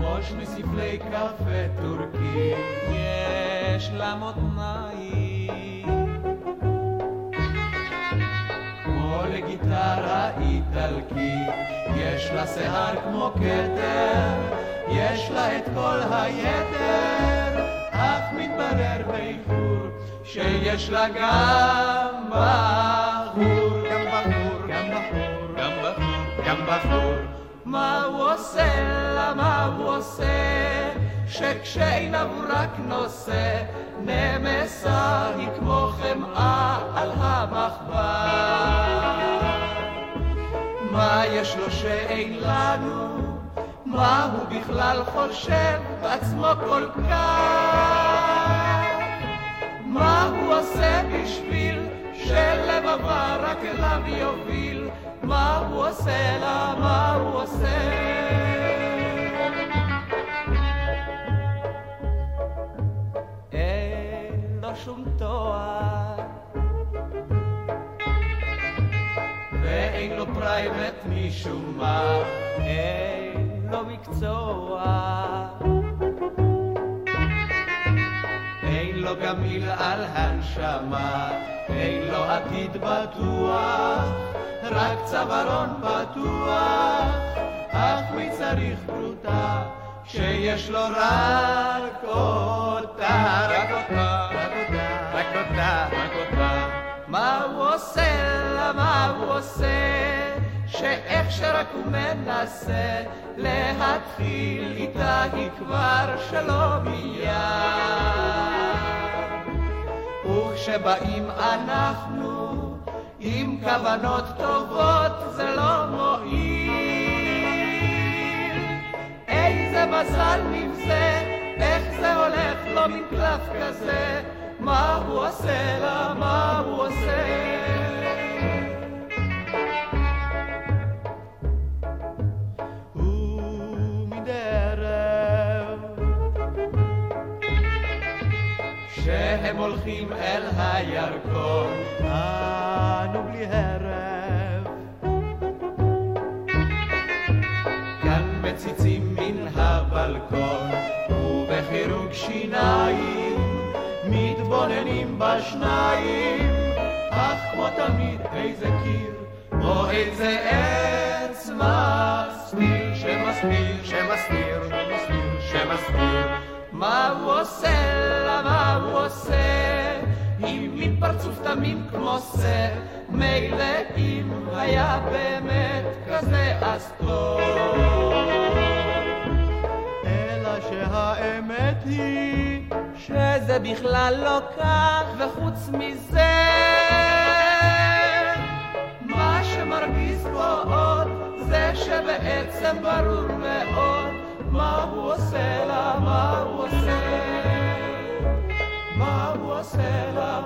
ראש מספלי קפה טורקי. יש לה מותניים. כמו לגיטרה איטלקית, יש לה שיער כמו כתר, יש לה את כל היתר, אך מתברר באיחור שיש לה גם בחור, גם בחור, גם בחור, גם בחור, גם בחור. מה הוא עושה לה, מה הוא עושה, שכשעיניו הוא רק נושא, נמסה היא כמו חמאה על המחבר. מה יש לו שאין לנו? מה הוא בכלל חושב בעצמו כל כך? מה הוא עושה בשביל שלבבה רק אליו יוביל? מה הוא עושה לה? מה הוא עושה? שום תואר. ואין לו פרייבט משום מה. אין לו מקצוע. אין לו גם מיל על הנשמה, אין לו עתיד בטוח, רק צווארון פתוח, אך מי צריך פרוטה, כשיש לו רק אותה, רק אותה, רק אותה, רק אותה. רק אותה. מה הוא עושה לה, מה הוא עושה, שאיך שרק הוא מנסה להתחיל איתה היא כבר שלא מיד. וכשבאים אנחנו עם כוונות טובות זה לא מועיל. איזה מזל נבזה, איך זה הולך לו מן קלף כזה, מה הוא עושה לה, מה הוא עושה. שהם הולכים אל הירקון, אנו בלי הרף. כאן מציצים מן הבלקון, ובחירוק שיניים מתבוננים בשניים, אך כמו תמיד איזה קיר, או איזה עץ מסתיר, שמסתיר, שמסתיר, שמסתיר, שמסתיר. מה הוא עושה עושה? עם מין פרצוף תמים כמו שא, מילא אם היה באמת כזה אז טוב. אלא שהאמת היא שזה בכלל לא כך, וחוץ מזה, מה שמרגיז בו עוד, זה שבעצם ברור מאוד מה הוא עושה לה,